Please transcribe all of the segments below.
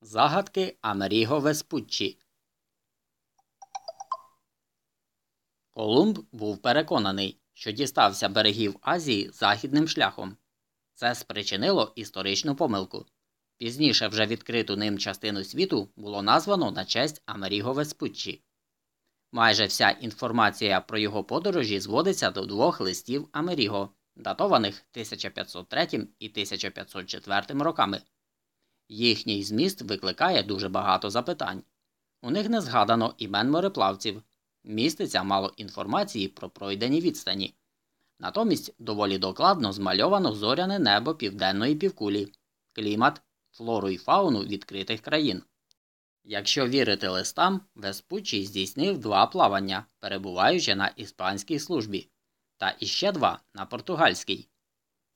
Загадки Амеріго Веспуччі Колумб був переконаний, що дістався берегів Азії західним шляхом. Це спричинило історичну помилку. Пізніше вже відкриту ним частину світу було названо на честь Амеріго Веспуччі. Майже вся інформація про його подорожі зводиться до двох листів Амеріго, датованих 1503 і 1504 роками. Їхній зміст викликає дуже багато запитань. У них не згадано імен мореплавців, міститься мало інформації про пройдені відстані. Натомість доволі докладно змальовано зоряне небо південної півкулі, клімат, флору і фауну відкритих країн. Якщо вірити листам, Веспуччі здійснив два плавання, перебуваючи на іспанській службі, та іще два на португальській.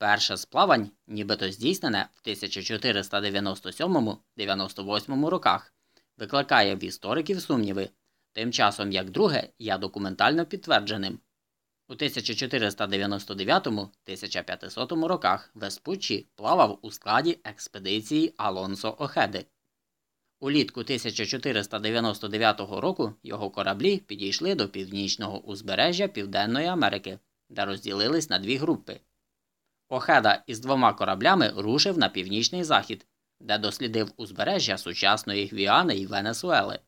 Перше з плавань, нібито здійснене в 1497-98 роках, викликає в істориків сумніви, тим часом як друге є документально підтвердженим. У 1499-1500 роках Веспуччі плавав у складі експедиції Алонсо Охеди. Улітку 1499 року його кораблі підійшли до північного узбережжя Південної Америки, де розділились на дві групи. Охеда із двома кораблями рушив на північний захід, де дослідив узбережжя сучасної Гвіани і Венесуели.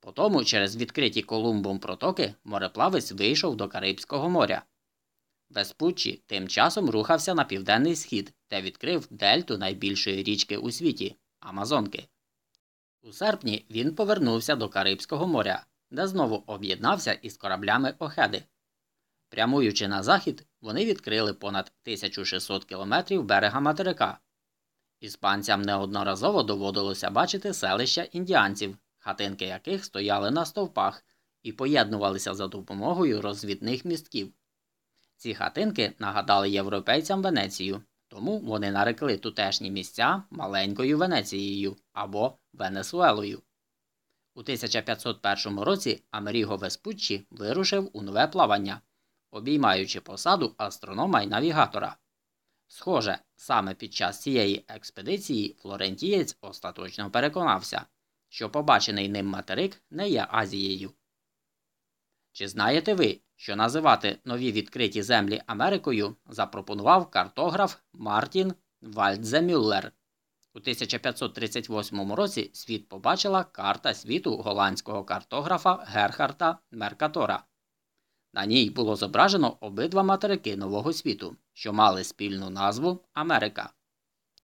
Потому через відкриті Колумбом протоки мореплавець вийшов до Карибського моря. Веспуччі тим часом рухався на південний схід, де відкрив дельту найбільшої річки у світі Амазонки. У серпні він повернувся до Карибського моря, де знову об'єднався із кораблями Охеди. Прямуючи на захід, вони відкрили понад 1600 кілометрів берега материка. Іспанцям неодноразово доводилося бачити селища індіанців, хатинки яких стояли на стовпах і поєднувалися за допомогою розвідних містків. Ці хатинки нагадали європейцям Венецію, тому вони нарекли тутешні місця маленькою Венецією або Венесуелою. У 1501 році Амеріго Веспуччі вирушив у нове плавання, обіймаючи посаду астронома й навігатора. Схоже, саме під час цієї експедиції флорентієць остаточно переконався, що побачений ним материк не є Азією. Чи знаєте ви, що називати нові відкриті землі Америкою запропонував картограф Мартін Вальдземюллер? У 1538 році світ побачила карта світу голландського картографа Герхарта Меркатора. На ній було зображено обидва материки Нового світу, що мали спільну назву Америка.